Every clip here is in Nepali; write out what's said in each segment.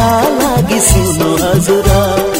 लागि सुन्नु हजुर।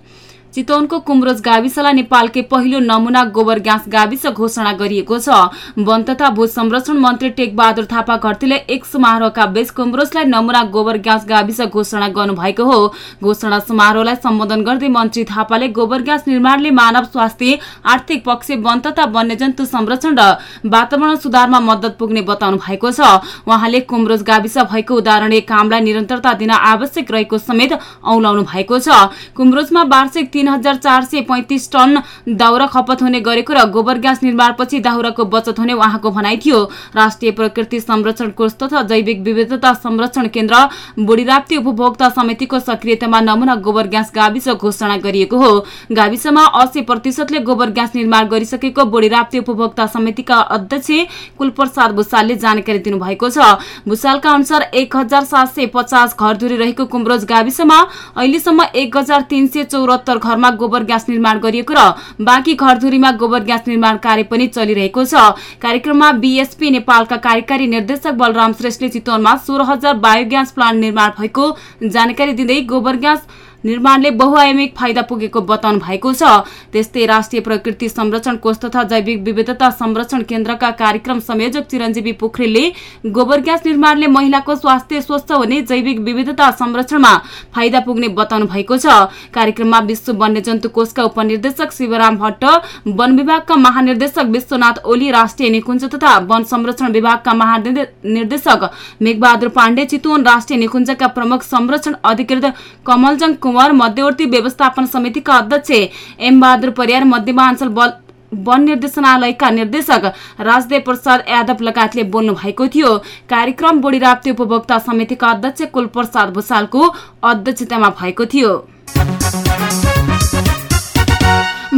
चितवनको कुमरोज गाविसलाई नेपालकै पहिलो नमुना गोबर ग्यास गाविस घोषणा गरिएको छ। वन तथा भू संरक्षण मन्त्री टेकबहादुर थापा घरतीले एक समारोहका बीच कुमरोजलाई नमुना गोबर ग्यास गाविस घोषणा गर्नुभएको हो। घोषणा समारोहलाई सम्बोधन गर्दै मन्त्री थापाले गोबर ग्यास निर्माणले मानव स्वास्थ्य आर्थिक पक्ष वन तथा वन्यजन्तु संरक्षण र वातावरण सुधारमा मद्दत पुग्ने बताउनु भएको छ। उहाँले कुमरोज गाविस भएको उदाहरणीय कामलाई निरन्तरता दिन आवश्यक रहेको समेत औलाउनु भएको छ। कुमरोजमा वार्षिक तीन हजार चार सय पैंतिस टन दाउरा खपत हुने गरेको र गोबर ग्यास निर्माणपछि दाउराको बचत हुने उहाँको भनाइ थियो। राष्ट्रिय प्रकृति संरक्षण कोष तथा जैविक विविधता संरक्षण केन्द्र बुढीराप्ती उपभोक्ता समितिको सक्रियतामा नमुना गोबर ग्यास गाविस घोषणा गरिएको हो। गाविसमा अस्सी प्रतिशतले गोबर ग्यास निर्माण गरिसकेको बुढीराप्ती उपभोक्ता समितिका अध्यक्ष कुलप्रसाद भूषालले जानकारी दिनुभएको छ। भूषालका अनुसार एक हजार सात सय पचास घरधुरी रहेको कुम्रोज गाविसमा अहिलेसम्म एक हजार तीन सय चौरात्तर घरमा गोबर ग्यास निर्माण गरिएको र बाँकी घरधुरीमा गोबर ग्यास निर्माण कार्य पनि चलिरहेको छ। कार्यक्रममा बीएसपी नेपालका कार्यकारी निर्देशक बलराम श्रेष्ठले चितवनमा सोह्र हजार बायोग्यास प्लान्ट निर्माण भएको जानकारी दिँदै गोबर ग्यास निर्माणले बहुआयामिक फाइदा पुगेको बताउनु भएको छ। त्यस्तै राष्ट्रिय प्रकृति संरक्षण कोष तथा जैविक विविधता संरक्षण केन्द्रका कार्यक्रम संयोजक चिरञ्जीवी पोखरेलले गोबर ग्यास निर्माणले महिलाको स्वास्थ्य स्वस्थ हुने जैविक विविधता संरक्षणमा फाइदा पुग्ने बताउनु भएको छ। कार्यक्रममा विश्व वन्यजन्तु कोषका उपनिर्देशक शिवराम भट्ट वन विभागका महानिर्देशक विश्वनाथ ओली राष्ट्रिय निकुञ्ज तथा वन संरक्षण विभागका महानिर्देशक मेघबहादुर पाण्डे चितवन राष्ट्रिय निकुञ्जका प्रमुख संरक्षण अधिकृत कमलजङ कुमार मध्यवर्ती व्यवस्थापन समितिका अध्यक्ष एम बहादुर परियार मध्यमाञ्चल वन निर्देशनालयका निर्देशक राजदेव प्रसाद यादव लगायतले बोल्नु भएको थियो। कार्यक्रम बोडी राप्ती उपभोक्ता समितिका अध्यक्ष कुलप्रसाद भूषालको अध्यक्षतामा भएको थियो।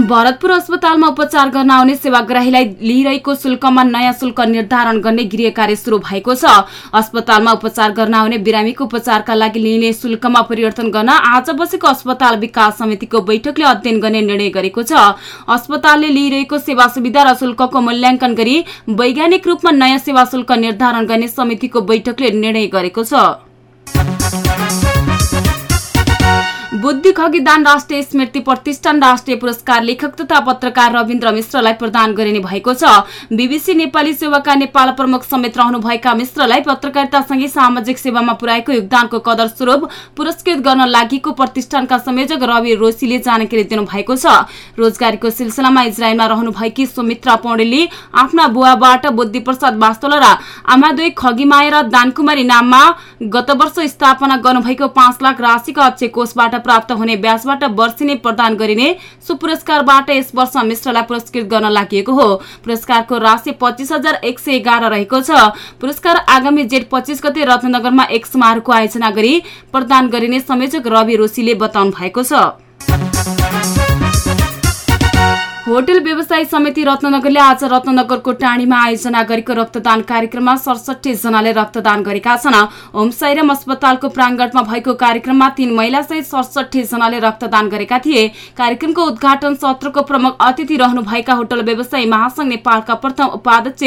भरतपुर अस्पतालमा उपचार गर्न आउने सेवाग्राहीलाई लिइरहेको शुल्कमा नयाँ शुल्क निर्धारण गर्ने गृह कार्य शुरू भएको छ। अस्पतालमा उपचार गर्न आउने बिरामीको उपचारका लागि लिइने शुल्कमा परिवर्तन गर्न आज बसेको अस्पताल विकास समितिको बैठकले अध्ययन गर्ने निर्णय गरेको छ। अस्पतालले लिइरहेको सेवा सुविधा र शुल्कको मूल्याङ्कन गरी वैज्ञानिक रूपमा नयाँ सेवा शुल्क निर्धारण गर्ने समितिको बैठकले निर्णय गरेको छ। बुद्धि खगिदान राष्ट्रिय स्मृति प्रतिष्ठान राष्ट्रिय पुरस्कार लेखक तथा पत्रकार रविन्द्र मिश्रलाई प्रदान गरिने भएको छ। बीबीसी नेपाली सेवाका नेपाल प्रमुख समेत रहनुभएका मिश्रलाई पत्रकारितासँगै सामाजिक सेवामा पुर्याएको योगदानको कदर स्वरूप पुरस्कृत गर्न लागेको प्रतिष्ठानका संयोजक रवि रोशीले जानकारी दिनुभएको छ। रोजगारीको सिलसिलामा इजरायलमा रहनुभएकी सुमित्रा पौडेलले आफ्ना बुवाबाट बुद्धि प्रसाद वास्तोला र आमादोई र दानकुमारी नाममा गत वर्ष स्थापना गर्नुभएको पाँच लाख राशिको अक्षय कोषबाट प्राप्त हुने ब्याजबाट वर्षिने प्रदान गरिने सो पुरस्कारबाट यस वर्ष मिश्रलाई पुरस्कृत गर्न लागि हो। पुरस्कारको राशि पच्चिस हजार एक सय एघार रहेको छ। पुरस्कार आगामी जेठ पच्चिस गते रत्नगरमा एक समारोहको आयोजना गरी प्रदान गरिने संयोजक रवि रोशीले बताउनु भएको छ। होटल व्यवसायी समिति रत्नगरले आज रत्नगरको टाढीमा आयोजना गरेको रक्तदान कार्यक्रममा सडसठी जनाले रक्तदान गरेका छन्। होम साइरम अस्पतालको प्राङ्गणमा भएको कार्यक्रममा तीन महिला सहित सडसठी जनाले रक्तदान गरेका थिए। कार्यक्रमको उद्घाटन सत्रको प्रमुख अतिथि रहनुभएका होटल व्यवसायी महासंघ नेपालका प्रथम उपाध्यक्ष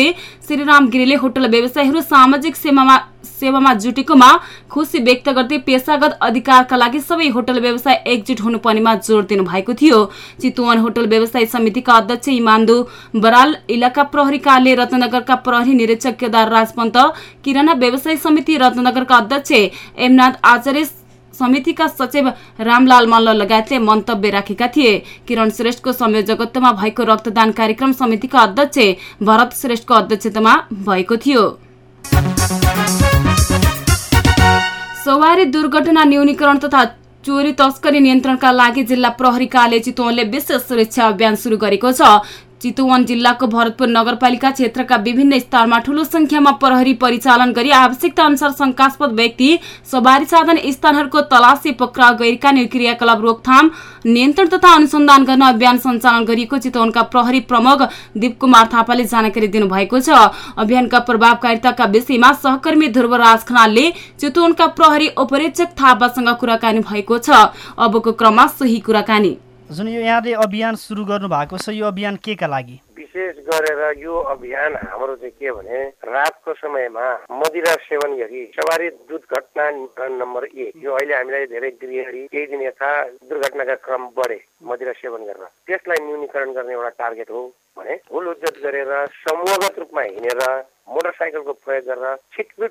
श्रीराम गिरीले होटल व्यवसायीहरू सामाजिक सेवामा सेवामा जुटेकोमा खुसी व्यक्त गर्दै पेसागत अधिकारका लागि सबै होटल व्यवसाय एकजुट हुनुपर्नेमा जोड़ दिनु भएको थियो। चितुवन होटल व्यवसाय समितिका अध्यक्ष इमान्दु बराल इलाका प्रहरी कार्य रत्नगरका प्रहरी निरीक्षक केदार राजपन्त किराना व्यवसाय समिति रत्नगरका अध्यक्ष एमनाथ आचार्य समितिका सचिव रामलाल मल्ल लगायतले मन्तव्य राखेका थिए। किरण श्रेष्ठको संयोजकत्वमा भएको रक्तदान कार्यक्रम समितिका अध्यक्ष भरत श्रेष्ठको अध्यक्षतामा भएको थियो। सवारी दुर्घटना न्यूनीकरण तथा चोरी तस्करी नियन्त्रणका लागि जिल्ला प्रहरी कार्य चितवनले विशेष सुरक्षा अभियान शुरू गरेको छ। चितवन जिल्लाको भरतपुर नगरपालिका क्षेत्रका विभिन्न स्थानमा ठूलो संख्यामा प्रहरी परिचालन गरी आवश्यकता अनुसार शंकास्पद व्यक्ति सवारी साधन स्थानहरूको तलासी पक्राउ गैरका क्रियाकलाप रोकथाम नियन्त्रण तथा अनुसन्धान गर्न अभियान सञ्चालन गरिएको चितवनका प्रहरी प्रमुख दीप कुमार थापाले जानकारी दिनुभएको छ। अभियानका प्रभावकारिताका विषयमा सहकर्मी ध्रुवराज खनालले चितवनका प्रहरी उपरीक्षक थापासँग कुराकानी भएको छ। अबको क्रममा सोही कुराकानी। जुन यो यहाँले अभियान सुरु गर्नु भएको छ। यो अभियान के का लागि? विशेष गरेर यो अभियान हाम्रो चाहिँ के भने रातको समयमा मदिरा सेवन गरी सवारी दुर्घटना नम्बर एक। यो अहिले हामीलाई धेरै गृहणी केही दिन यता दुर्घटनाका क्रम बढे मदिरा सेवन गरेर। त्यसलाई न्यूनीकरण गर्ने एउटा टार्गेट हो भने भुल उज्जत गरेर समूहगत रूपमा हिँडेर मोटरसाइकलको प्रयोग गरेर छिटपिट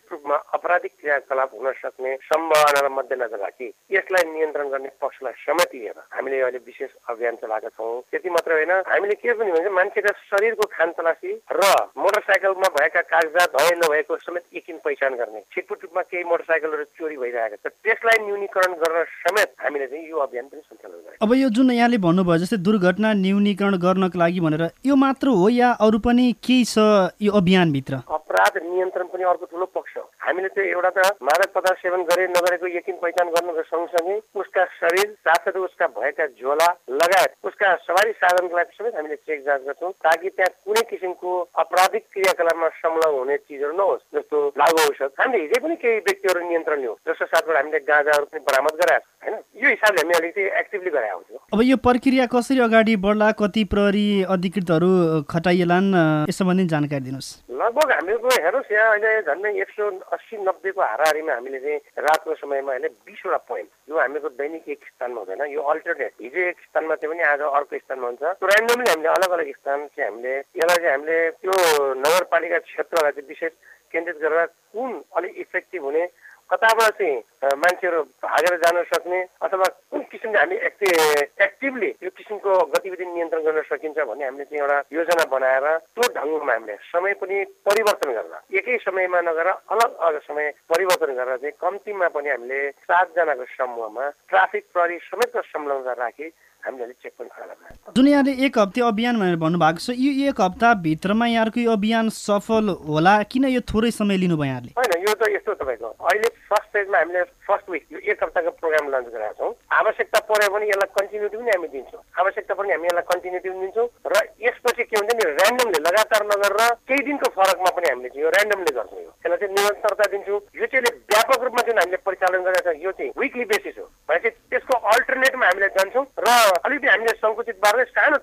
क्रियाकलाप हुन सक्ने सम्भावनालाई मध्यनजर राखी यसलाई नियन्त्रण गर्ने पक्षलाई समेत लिएर हामीले अहिले विशेष अभियान चलाएका छौँ। त्यति मात्र होइन हामीले के पनि भन्छ मान्छेका शरीरको खान तलासी र मोटरसाइकलमा भएका कागजात भए नभएको समेत एकछिन पहिचान गर्ने छिटपुट रूपमा केही मोटरसाइकलहरू चोरी भइरहेका छ त्यसलाई न्यूनीकरण गर्न समेत हामीले चाहिँ यो अभियान पनि सञ्चालन अब यो जुन यहाँले भन्नुभयो जस्तै दुर्घटना न्यूनीकरण गर्नको लागि भनेर यो मात्र हो या अरू पनि केही छ यो अभियानभित्र? अपराध नियन्त्रण पनि अर्को ठुलो पक्ष हो। हामीले चाहिँ एउटा त मादक पदार्थ सेवन गरे नगरेको यकिन पहिचान गर्नुको सँगसँगै उसका शरीर साथसाथै उसका भएका झोला लगायत उसका सवारी साधनको लागि समेत हामीले चेक जाँच गर्छौँ ताकि त्यहाँ कुनै किसिमको अपराधिक क्रियाकलापमा संलग्न हुने चिजहरू नहोस् जस्तो लागु औषध हामीले हिजै पनि केही व्यक्तिहरू नियन्त्रण लियौँ जसको साथबाट हामीले गाँजाहरू पनि बरामद गराएको होइन? यो हिसाबले हामी अलिकति एक्टिभली गराएको अब यो प्रक्रिया कसरी अगाडि बढ्ला कति प्रहरी अधिकृतहरू खटाइएलान् यस सम्बन्धी जानकारी दिनुहोस्। लगभग हामीको हेर्नुहोस् यहाँ अहिले झन्डै एक सौ अस्सी नब्बेको हाराहारीमा हामीले चाहिँ रातको समयमा अहिले बिसवटा पोइन्ट यो हामीको दैनिक एक स्थानमा हुँदैन यो अल्टरनेट हिजो एक स्थानमा थियो भने आज अर्को स्थानमा हुन्छ। ऱ्यान्डमली हामीले अलग अलग स्थान चाहिँ हामीले यसलाई चाहिँ हामीले त्यो नगरपालिका क्षेत्रलाई चाहिँ विशेष केन्द्रित गरेर कुन अलिक इफेक्टिभ हुने कताबाट चाहिँ मान्छेहरू भागेर जान सक्ने अथवा कुन किसिमले हामी एक्टिभली यो किसिमको गतिविधि नियन्त्रण गर्न सकिन्छ भन्ने हामीले चाहिँ एउटा योजना बनाएर त्यो ढङ्गमा हामीले समय पनि परिवर्तन गरेर एकै समयमा नगरेर अलग अलग समय परिवर्तन गरेर चाहिँ कम्तीमा पनि हामीले सातजनाको समूहमा ट्राफिक प्रहरी समेतको संलग्न राखी हामीले चेक पनि जुन यहाँले एक हप्ते अभियान भनेर भन्नुभएको छ। यो एक हप्ताभित्रमा यहाँको यो अभियान सफल होला? किन यो थोरै समय लिनुभयो यहाँले? होइन यो त यस्तो तपाईँको अहिले फर्स्ट फेजमा हामीले फर्स्ट विक यो एक हप्ताको प्रोग्राम लन्च गरेका छौँ। आवश्यकता पऱ्यो भने यसलाई कन्टिन्युटी पनि हामी दिन्छौँ। आवश्यकता पनि हामी यसलाई कन्टिन्युटी पनि दिन्छौँ र यसपछि के हुन्छ नि ऱ्यान्डमले लगातार नगरेर केही दिनको फरकमा पनि हामीले यो ऱ्यान्डमले गर्छौँ यो। यसलाई चाहिँ निरन्तरता दिन्छौँ। यो चाहिँ व्यापक रूपमा जुन हामीले परिचालन गरेका छौँ यो चाहिँ विकली बेसिस हो। भनेपछि अल्टरनेटमा हामीले जान्छौँ र अलिकति हामीले सङ्कुचित पारेर सानो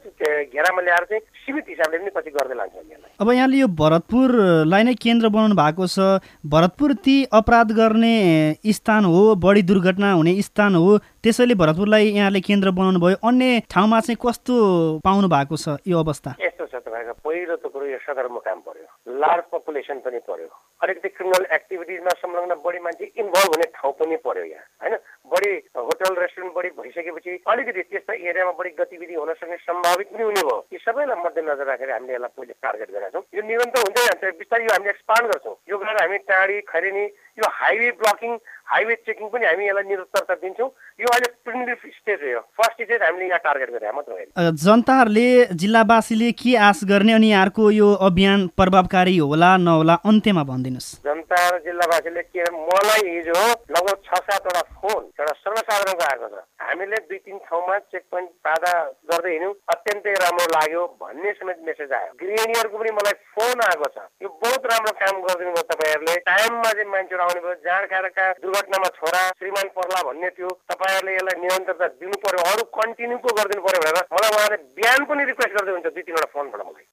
घेरामा ल्याएर चाहिँ सीमित हिसाबले पनि पछि गर्दै लान्छौँ यसलाई। अब यहाँले यो भरतपुरलाई नै केन्द्र बनाउनु भएको छ। भरतपुर ती अपराध गर्ने स्थान हो बढी दुर्घटना हुने स्थान हो। त्यसैले भरतपुरलाई यहाँले केन्द्र बनाउनु भयो अन्य ठाउँमा चाहिँ कस्तो पाउनु भएको छ यो अवस्था? यस्तो छ तपाईँको पहिलो त कुरो यो सदरमुकाम पर्यो। लार्ज पपुलेसन पनि पर्यो। अलिकति क्रिमिनल एक्टिभिटिजमा संलग्न बढी मान्छे इन्भल्भ हुने ठाउँ पनि पर्यो यहाँ होइन? बढी होटल रेस्टुरेन्ट बढी भइसकेपछि अलिकति त्यस्ता एरियामा बढी गतिविधि हुन सक्ने सम्भावित पनि हुने भयो। यी सबैलाई मध्यनजर राखेर हामीले यसलाई पहिले टार्गेट गरेका छौँ। यो निरन्तर हुँदै जान्छ बिस्तारै यो हामीले एक्सपान्ड गर्छौँ। यो गरेर हामी टाढी खैरेनी यो हाइवे ब्लकिङ हाइवे चेकिङ पनि हामी यसलाई निरन्तरता दिन्छौँ। यो अहिले प्रिमिटिभ स्टेज हो फर्स्ट स्टेज हामीले यहाँ टार्गेट गरे मात्र होइन। जनताहरूले जिल्लावासीले के आश गर्ने अनि यहाँको यो अभियान प्रभावकारी होला नहोला अन्त्यमा भनिदिनुहोस्। जनता र जिल्लावासीले के मलाई हिजो लगभग छ सातवटा फोन एउटा सर्वसाधारणको आएको छ। हामीले दुई तिन ठाउँमा चेक पोइन्ट बाधा गर्दै हिँड्यौँ। अत्यन्तै राम्रो लाग्यो भन्ने समेत मेसेज आयो। गृहिणीहरूको पनि मलाई फोन आएको छ। यो बहुत राम्रो काम गरिदिनु भयो तपाईँहरूले। टाइममा चाहिँ मान्छेहरू आउने भयो। जाँड खाएरका दुर्घटनामा छोरा श्रीमान पर्ला भन्ने थियो। तपाईँहरूले यसलाई निरन्तरता दिनु पर्यो अरू कन्टिन्यू पो गरिदिनु पर्यो भनेर मलाई उहाँले बिहान पनि रिक्वेस्ट गर्दै हुन्छ दुई तिनवटा फोनबाट मलाई।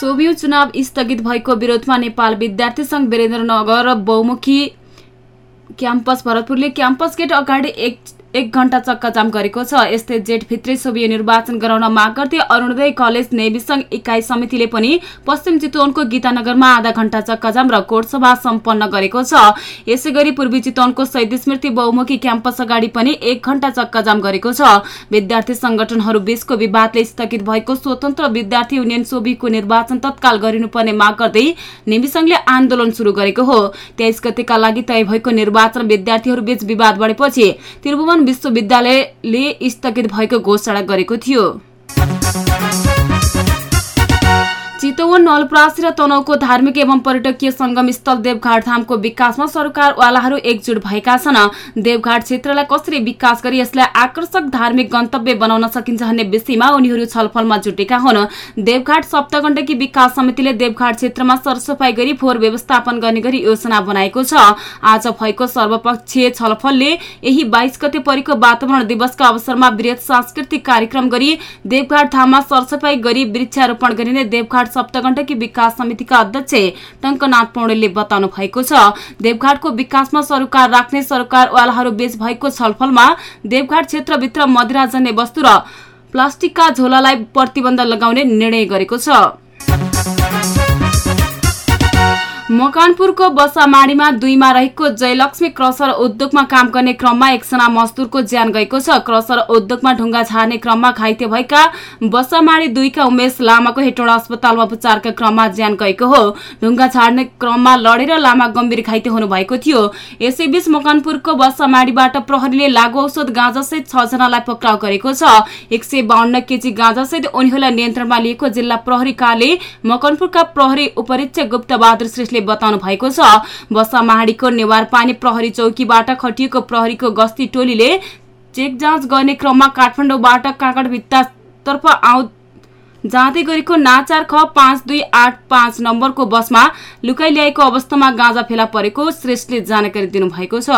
सोभियो चुनाव स्थगित भएको विरोधमा नेपाल विद्यार्थी संघ वीरेन्द्रनगर बहुमुखी क्याम्पस भरतपुरले क्याम्पस गेट अगाडि एक एक घण्टा चक्काजाम गरेको छ। यस्तै जेठ भित्रै सोभियो निर्वाचन गराउन माग गर्दै अरुणोदय कलेज नेविसंघ इकाइ समितिले पनि पश्चिम चितवनको गीतानगरमा आधा घण्टा चक्काजाम र कोटसभा सम्पन्न गरेको छ। यसै गरी पूर्वी चितवनको शहीद स्मृति बहुमुखी क्याम्पस अगाडि पनि एक घण्टा चक्काजाम गरेको छ। विद्यार्थी संगठनहरू बीचको विवादले स्थगित भएको स्वतन्त्र विद्यार्थी युनियन सोभिको निर्वाचन तत्काल गरिनुपर्ने माग गर्दै नेविसंघले आन्दोलन शुरू गरेको हो। तेइस गतेका लागि तय भएको निर्वाचन विद्यार्थीहरू बीच विवाद बढेपछि त्रिभुवन विश्वविद्यालयले स्थगित भएको घोषणा गरेको थियो। चितवन नलप्रासी र तनहुको धार्मिक एवं पर्यटकीय संगम स्थल देवघाट धामको विकासमा सरकारवालाहरू एकजुट भएका छन्। देवघाट क्षेत्रलाई कसरी विकास गरी यसलाई आकर्षक धार्मिक गन्तव्य बनाउन सकिन्छ भन्ने विषयमा उनीहरू छलफलमा जुटेका हुन्। देवघाट सप्तगण्डकी विकास समितिले देवघाट क्षेत्रमा सरसफाई गरी फोहोर व्यवस्थापन गर्ने गरी योजना बनाएको छ। आज भएको सर्वपक्षीय छलफलले यही बाइस गते परेको वातावरण दिवसका अवसरमा वृहत सांस्कृतिक कार्यक्रम गरी देवघाट धाममा सरसफाई गरी वृक्षारोपण गरिने देवघाट सप्तगण्डकी विकास समितिका अध्यक्ष टङ्कनाथ पौडेलले बताउनु भएको छ देवघाटको विकासमा सरोकार राख्ने सरकारवालाहरू बीच भएको छलफलमा देवघाट क्षेत्रभित्र मदिराजन्य वस्तु र प्लास्टिकका झोलालाई प्रतिबन्ध लगाउने निर्णय गरेको छ। मकानपुरको बसामाडीमा दुईमा रहेको जयलक्ष्मी क्रसर उद्योगमा काम गर्ने क्रममा एकजना मजदुरको ज्यान गएको छ। क्रसर उद्योगमा ढुङ्गा झार्ने क्रममा घाइते भएका बसामाडी दुईका उमेश लामाको हेटौँडा अस्पतालमा उपचारका क्रममा ज्यान गएको हो। ढुङ्गा झार्ने क्रममा लडेर लामा गम्भीर घाइते हुनुभएको थियो। यसैबीच मकानपुरको बसामाडीबाट प्रहरीले लागु औषध गाँजासहित छजनालाई पक्राउ गरेको छ। एक सय बाहन्न केजी गाँजासहित उनीहरूलाई नियन्त्रणमा लिएको जिल्ला प्रहरी कार्यालय मकनपुरका प्रहरी उपरीक्षक गुप्त बहादुर श्रेष्ठले बताउनु भएको छ बसामाहाडीको नेवार पानी प्रहरी चौकीबाट खटिएको प्रहरीको गस्ती टोलीले चेक जाँच गर्ने क्रममा काठमाडौँबाट काँकडभित्तातर्फ आउ जाँदै गरेको नाचार ख पाँच दुई आठ पाँच नम्बरको बसमा लुकाइ ल्याएको अवस्थामा गाँजा फेला परेको श्रेष्ठले जानकारी दिनुभएको छ।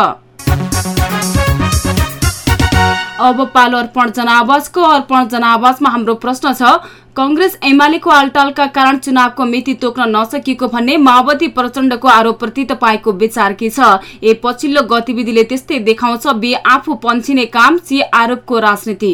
अब पालो अर्पण जनावासको अर्पण जनावासमा हाम्रो प्रश्न छ कंग्रेस एमालेको आलटालका कारण चुनावको मिति तोक्न नसकिएको भन्ने माओवादी प्रचण्डको आरोपप्रति तपाईँको विचार के छ। ए पछिल्लो गतिविधिले त्यस्तै देखाउँछ। बे आफू पन्छिने काम सी आरोपको राजनीति।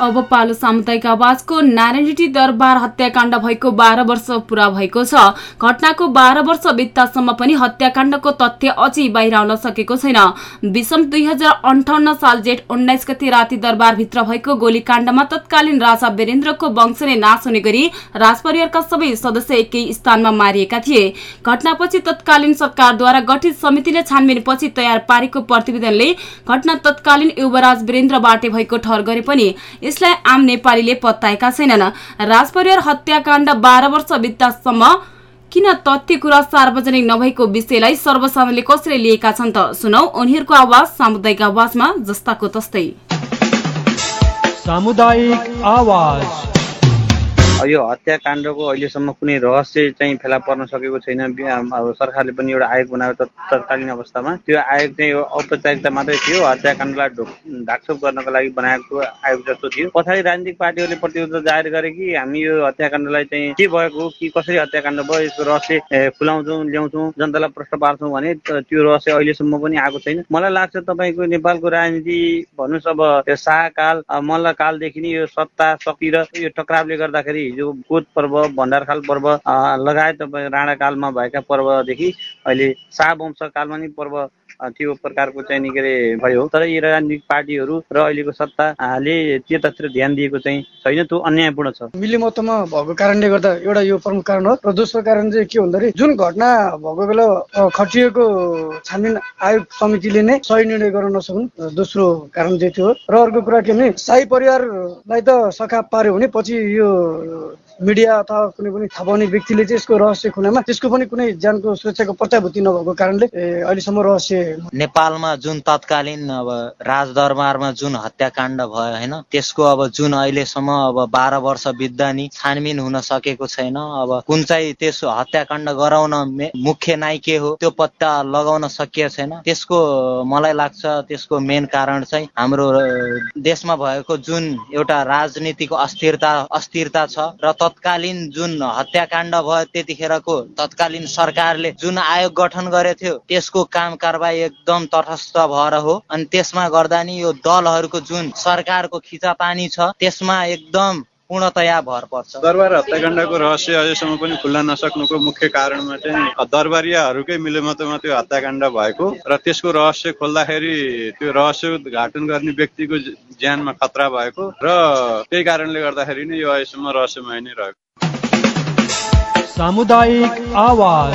अब पालो सामुदायिक आवाजको नारायणी दरबार हत्याकाण्ड भएको बाह्र वर्ष पूरा भएको छ। घटनाको बाह्र वर्ष बित्तासम्म पनि हत्याकाण्डको तथ्य अझै बाहिर आउन सकेको छैन। विषम दुई हजार अन्ठाउन्न साल जेठ उन्नाइस गति राति दरबारभित्र भएको गोलीकाण्डमा तत्कालीन राजा वीरेन्द्रको वंशले नाश हुने गरी राजपरिवारका सबै सदस्य एकै स्थानमा मारिएका थिए। घटनापछि तत्कालीन सरकारद्वारा गठित समितिले छानबिनपछि तयार पारेको प्रतिवेदनले घटना तत्कालीन युवराज वीरेन्द्रबाटै भएको ठहर गरे पनि यसलाई आम नेपालीले पत्ताएका छैनन्। राजपरिवार हत्याकाण्ड बाह्र वर्ष बित्तासम्म किन तथ्य कुरा सार्वजनिक नभएको विषयलाई सर्वसाधारणले कसरी लिएका छन् त? सुनौ उनीहरूको आवाज सामुदायिक आवाजमा जस्ताको तस्तै। सामुदायिक आवाज। यो हत्याकाण्डको अहिलेसम्म कुनै रहस्य चाहिँ फेला पर्न सकेको छैन। अब सरकारले पनि एउटा आयोग बनायो तत्कालीन अवस्थामा। त्यो आयोग चाहिँ औपचारिकता मात्रै थियो। हत्याकाण्डलाई ढोक ढाकछोप गर्नको लागि बनाएको आयोग जस्तो थियो। पछाडि राजनीतिक पार्टीहरूले प्रतिरोध जाहेर गरे कि हामी यो हत्याकाण्डलाई चाहिँ के भएको कि कसरी हत्याकाण्ड भयो यसको रहस्य खुलाउँछौँ ल्याउँछौँ जनतालाई प्रश्न पार्छौँ भने त्यो रहस्य अहिलेसम्म पनि आएको छैन। मलाई लाग्छ तपाईँको नेपालको राजनीति भन्नुहोस् अब यो शाहकाल मल्लकालदेखि नै यो सत्ता शक्ति र यो टक्रावले गर्दाखेरि हिजो कोत पर्व भण्डारखाल पर्व लगायत राणाकालमा भएका पर्वदेखि अहिले शाहवंशकालमा नै पर्व त्यो प्रकारको चाहिँ नि के अरे भयो। तर यी राजनीतिक पार्टीहरू र अहिलेको सत्ताले त्यतातिर ध्यान दिएको चाहिँ छैन त्यो अन्यायपूर्ण छ। मिलिमतमा भएको कारणले गर्दा एउटा यो प्रमुख कारण हो। र दोस्रो कारण चाहिँ के भन्दाखेरि जुन घटना भएको बेला खटिएको छानबिन आयोग समितिले नै सही निर्णय गर्न नसक्नु दोस्रो कारण चाहिँ हो। र अर्को कुरा के भने साई परिवारलाई त सखा पार्यो भने पछि यो मिडिया अथवा कुनै पनि थाहा पाउने व्यक्तिले चाहिँ यसको रहस्य खुनामा त्यसको पनि कुनै ज्यानको सुरक्षाको प्रत्याभूति नभएको कारणले अहिलेसम्म रहस्य नेपालमा जुन तत्कालीन अब राजदरबारमा जुन हत्याकाण्ड भयो होइन त्यसको अब जुन अहिलेसम्म अब बाह्र वर्ष बित्दा छानबिन हुन सकेको छैन। अब कुन चाहिँ त्यस हत्याकाण्ड गराउन मुख्य नाइ के हो त्यो पत्ता लगाउन सकिएको छैन। त्यसको मलाई लाग्छ त्यसको मेन कारण चाहिँ हाम्रो देशमा भएको जुन एउटा राजनीतिको अस्थिरता अस्थिरता छ र तत्कालीन जुन हत्याकाण्ड भयो त्यतिखेरको तत्कालीन सरकारले जुन आयोग गठन गरेको थियो त्यसको काम कारवाही एकदम तटस्थ भएर हो। अनि त्यसमा गर्दा नि यो दलहरूको जुन सरकारको खिचातानी छ त्यसमा एकदम पूर्णतया भर पर्छ। दरबार हत्याकाण्डको रहस्य अझैसम्म पनि खुल्न नसक्नुको मुख्य कारणमा चाहिँ दरबारियाहरूकै मिलेमतोमा त्यो हत्याकाण्ड भएको र त्यसको रहस्य खोल्दाखेरि त्यो रहस्य उद्घाटन गर्ने व्यक्तिको ज्यानमा खतरा भएको र त्यही कारणले गर्दाखेरि नै यो अहिलेसम्म रहस्यमय नै रहेको। सामुदायिक आवाज।